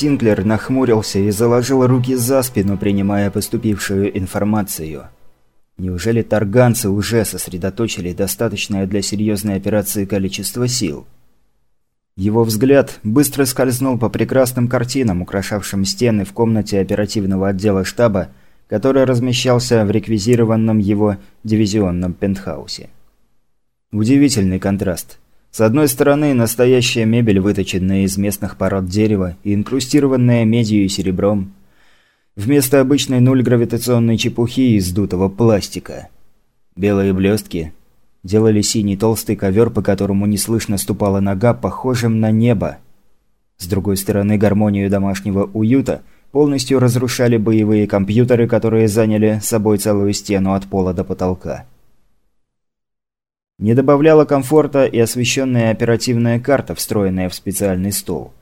Синклер нахмурился и заложил руки за спину, принимая поступившую информацию. Неужели тарганцы уже сосредоточили достаточное для серьезной операции количество сил? Его взгляд быстро скользнул по прекрасным картинам, украшавшим стены в комнате оперативного отдела штаба, который размещался в реквизированном его дивизионном пентхаусе. Удивительный контраст. С одной стороны, настоящая мебель, выточенная из местных пород дерева и инкрустированная медью и серебром. Вместо обычной нуль гравитационной чепухи из дутого пластика. Белые блестки делали синий толстый ковер, по которому неслышно ступала нога, похожим на небо. С другой стороны, гармонию домашнего уюта полностью разрушали боевые компьютеры, которые заняли собой целую стену от пола до потолка. Не добавляла комфорта и освещенная оперативная карта, встроенная в специальный стол.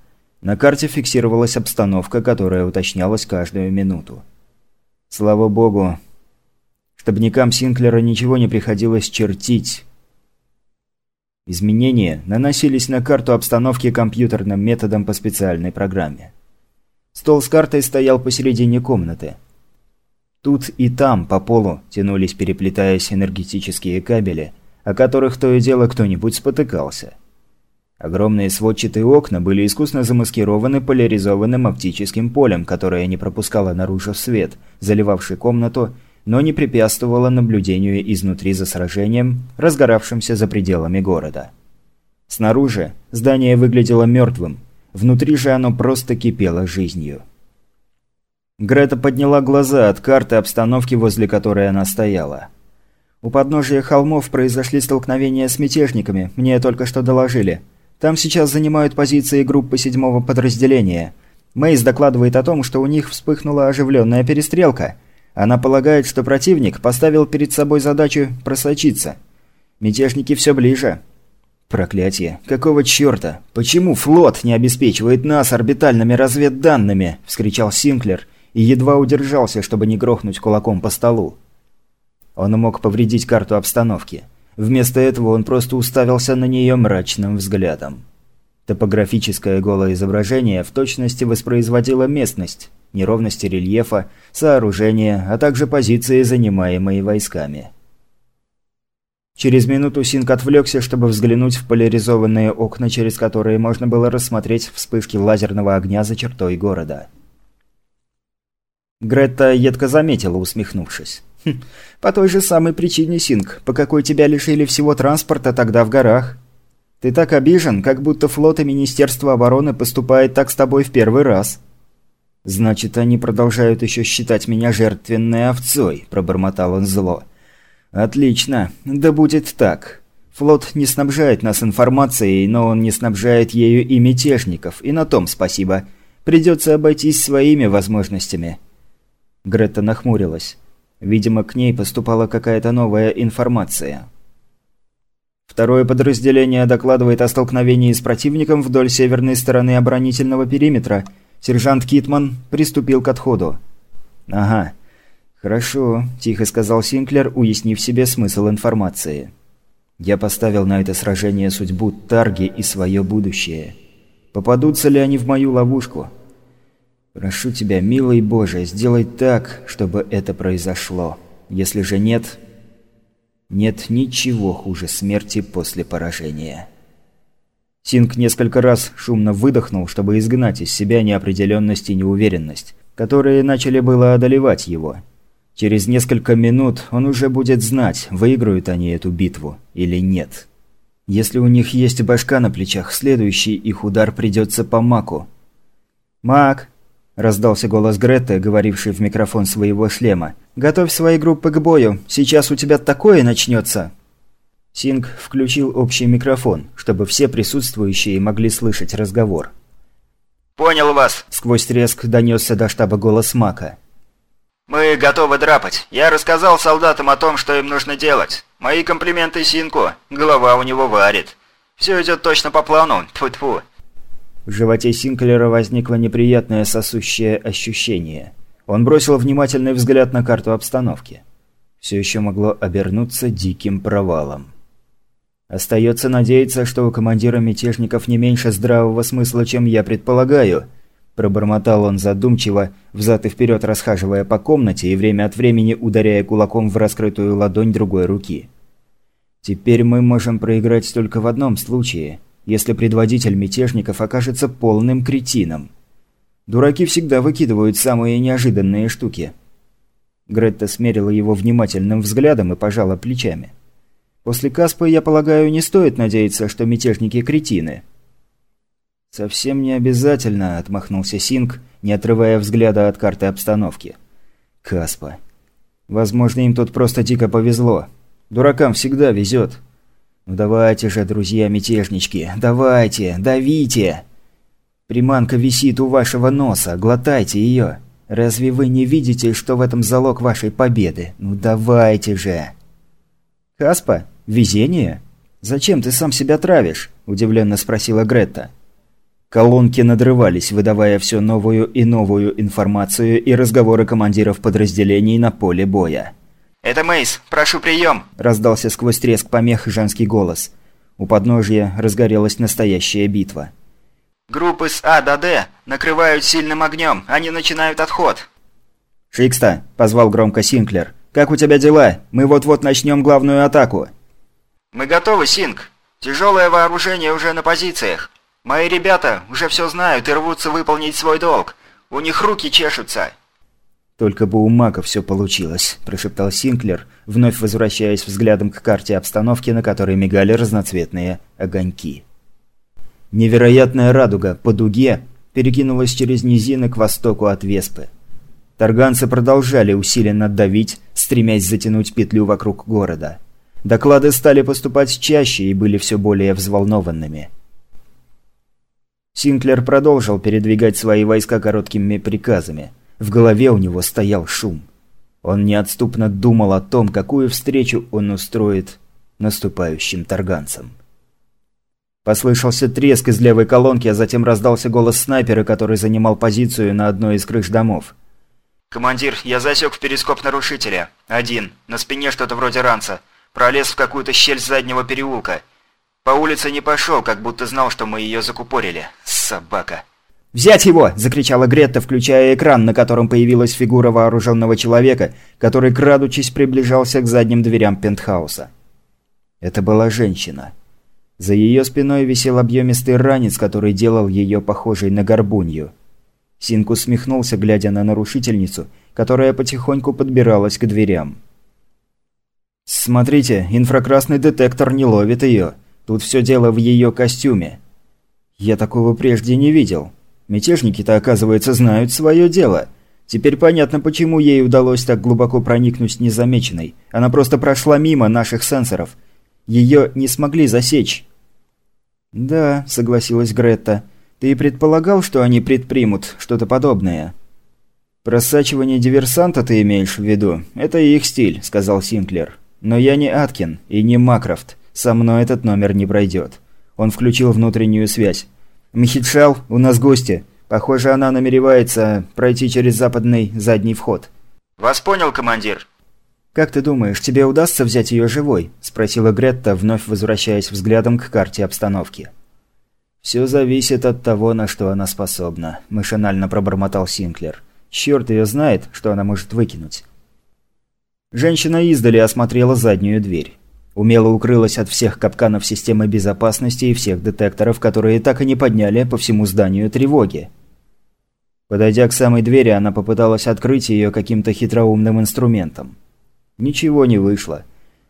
На карте фиксировалась обстановка, которая уточнялась каждую минуту. Слава богу, штабникам Синклера ничего не приходилось чертить. Изменения наносились на карту обстановки компьютерным методом по специальной программе. Стол с картой стоял посередине комнаты. Тут и там по полу тянулись, переплетаясь энергетические кабели – о которых то и дело кто-нибудь спотыкался. Огромные сводчатые окна были искусно замаскированы поляризованным оптическим полем, которое не пропускало наружу свет, заливавший комнату, но не препятствовало наблюдению изнутри за сражением, разгоравшимся за пределами города. Снаружи здание выглядело мертвым, внутри же оно просто кипело жизнью. Грета подняла глаза от карты обстановки, возле которой она стояла. У подножия холмов произошли столкновения с мятежниками, мне только что доложили. Там сейчас занимают позиции группы седьмого подразделения. Мейс докладывает о том, что у них вспыхнула оживленная перестрелка. Она полагает, что противник поставил перед собой задачу просочиться. Мятежники все ближе. «Проклятие! Какого черта? Почему флот не обеспечивает нас орбитальными разведданными?» – вскричал Синклер и едва удержался, чтобы не грохнуть кулаком по столу. Он мог повредить карту обстановки. Вместо этого он просто уставился на нее мрачным взглядом. Топографическое голое изображение в точности воспроизводило местность, неровности рельефа, сооружения, а также позиции, занимаемые войсками. Через минуту Синк отвлекся, чтобы взглянуть в поляризованные окна, через которые можно было рассмотреть вспышки лазерного огня за чертой города. Гретта едко заметила, усмехнувшись. По той же самой причине, Синг, по какой тебя лишили всего транспорта тогда в горах. Ты так обижен, как будто флот и Министерство обороны поступает так с тобой в первый раз. Значит, они продолжают еще считать меня жертвенной овцой, пробормотал он зло. Отлично, да будет так. Флот не снабжает нас информацией, но он не снабжает ею и мятежников, и на том спасибо. Придется обойтись своими возможностями. Грета нахмурилась. Видимо, к ней поступала какая-то новая информация. Второе подразделение докладывает о столкновении с противником вдоль северной стороны оборонительного периметра. Сержант Китман приступил к отходу. «Ага. Хорошо», – тихо сказал Синклер, уяснив себе смысл информации. «Я поставил на это сражение судьбу Тарги и свое будущее. Попадутся ли они в мою ловушку? Прошу тебя, милый Боже, сделай так, чтобы это произошло. Если же нет... Нет ничего хуже смерти после поражения. Синг несколько раз шумно выдохнул, чтобы изгнать из себя неопределенность и неуверенность, которые начали было одолевать его. Через несколько минут он уже будет знать, выиграют они эту битву или нет. Если у них есть башка на плечах, следующий их удар придется по Маку. «Мак!» Раздался голос Гретты, говоривший в микрофон своего шлема. «Готовь свои группы к бою. Сейчас у тебя такое начнется!» Синг включил общий микрофон, чтобы все присутствующие могли слышать разговор. «Понял вас!» – сквозь треск донесся до штаба голос Мака. «Мы готовы драпать. Я рассказал солдатам о том, что им нужно делать. Мои комплименты Синку. Голова у него варит. Все идет точно по плану. Тьфу-тьфу. В животе Синклера возникло неприятное сосущее ощущение. Он бросил внимательный взгляд на карту обстановки. Все еще могло обернуться диким провалом. Остается надеяться, что у командира мятежников не меньше здравого смысла, чем я предполагаю. Пробормотал он задумчиво, взад и вперед расхаживая по комнате и время от времени ударяя кулаком в раскрытую ладонь другой руки. «Теперь мы можем проиграть только в одном случае, если предводитель мятежников окажется полным кретином. Дураки всегда выкидывают самые неожиданные штуки». Гретта смерила его внимательным взглядом и пожала плечами. «После Каспа, я полагаю, не стоит надеяться, что мятежники кретины». «Совсем не обязательно», – отмахнулся Синг, не отрывая взгляда от карты обстановки. «Каспа. Возможно, им тут просто дико повезло. Дуракам всегда везет. Ну давайте же, друзья-мятежнички, давайте, давите! Приманка висит у вашего носа, глотайте ее. Разве вы не видите, что в этом залог вашей победы? Ну давайте же!» «Каспа? Везение? Зачем ты сам себя травишь?» – удивленно спросила Гретта. Колонки надрывались, выдавая все новую и новую информацию и разговоры командиров подразделений на поле боя. «Это Мейс, прошу прием!» – раздался сквозь треск помех женский голос. У подножья разгорелась настоящая битва. «Группы с А до Д накрывают сильным огнем, они начинают отход!» «Шикста!» – позвал громко Синклер. «Как у тебя дела? Мы вот-вот начнем главную атаку!» «Мы готовы, Синк! Тяжелое вооружение уже на позициях!» Мои ребята уже все знают и рвутся выполнить свой долг. У них руки чешутся». «Только бы у Мака все получилось», – прошептал Синклер, вновь возвращаясь взглядом к карте обстановки, на которой мигали разноцветные огоньки. Невероятная радуга по дуге перекинулась через низины к востоку от Веспы. Тарганцы продолжали усиленно давить, стремясь затянуть петлю вокруг города. Доклады стали поступать чаще и были все более взволнованными. Синклер продолжил передвигать свои войска короткими приказами. В голове у него стоял шум. Он неотступно думал о том, какую встречу он устроит наступающим тарганцам. Послышался треск из левой колонки, а затем раздался голос снайпера, который занимал позицию на одной из крыш домов. «Командир, я засек в перископ нарушителя. Один. На спине что-то вроде ранца. Пролез в какую-то щель заднего переулка. По улице не пошел, как будто знал, что мы ее закупорили. Собака. «Взять его!» – закричала Гретта, включая экран, на котором появилась фигура вооруженного человека, который, крадучись, приближался к задним дверям пентхауса. Это была женщина. За ее спиной висел объемистый ранец, который делал ее похожей на горбунью. Синк усмехнулся, глядя на нарушительницу, которая потихоньку подбиралась к дверям. «Смотрите, инфракрасный детектор не ловит ее», Тут все дело в ее костюме. Я такого прежде не видел. Мятежники-то, оказывается, знают свое дело. Теперь понятно, почему ей удалось так глубоко проникнуть незамеченной. Она просто прошла мимо наших сенсоров. Ее не смогли засечь. «Да», — согласилась Гретта. «Ты предполагал, что они предпримут что-то подобное?» «Просачивание диверсанта ты имеешь в виду? Это их стиль», — сказал Синклер. «Но я не Аткин и не Макрофт. Со мной этот номер не пройдет. Он включил внутреннюю связь. «Мхитшал, у нас гости. Похоже, она намеревается пройти через западный задний вход». «Вас понял, командир». «Как ты думаешь, тебе удастся взять ее живой?» – спросила Гретта, вновь возвращаясь взглядом к карте обстановки. «Все зависит от того, на что она способна», – машинально пробормотал Синклер. «Черт ее знает, что она может выкинуть». Женщина издали осмотрела заднюю дверь умело укрылась от всех капканов системы безопасности и всех детекторов, которые так и не подняли по всему зданию тревоги. Подойдя к самой двери, она попыталась открыть ее каким-то хитроумным инструментом. Ничего не вышло.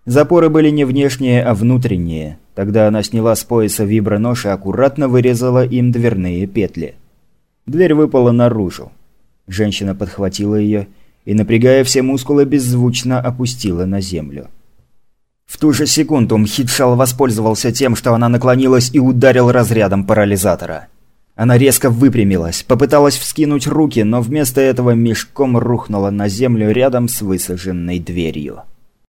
Запоры были не внешние, а внутренние. Тогда она сняла с пояса вибронож и аккуратно вырезала им дверные петли. Дверь выпала наружу. Женщина подхватила ее и, напрягая все мускулы, беззвучно опустила на землю. В ту же секунду Мхитшал воспользовался тем, что она наклонилась и ударил разрядом парализатора. Она резко выпрямилась, попыталась вскинуть руки, но вместо этого мешком рухнула на землю рядом с высаженной дверью.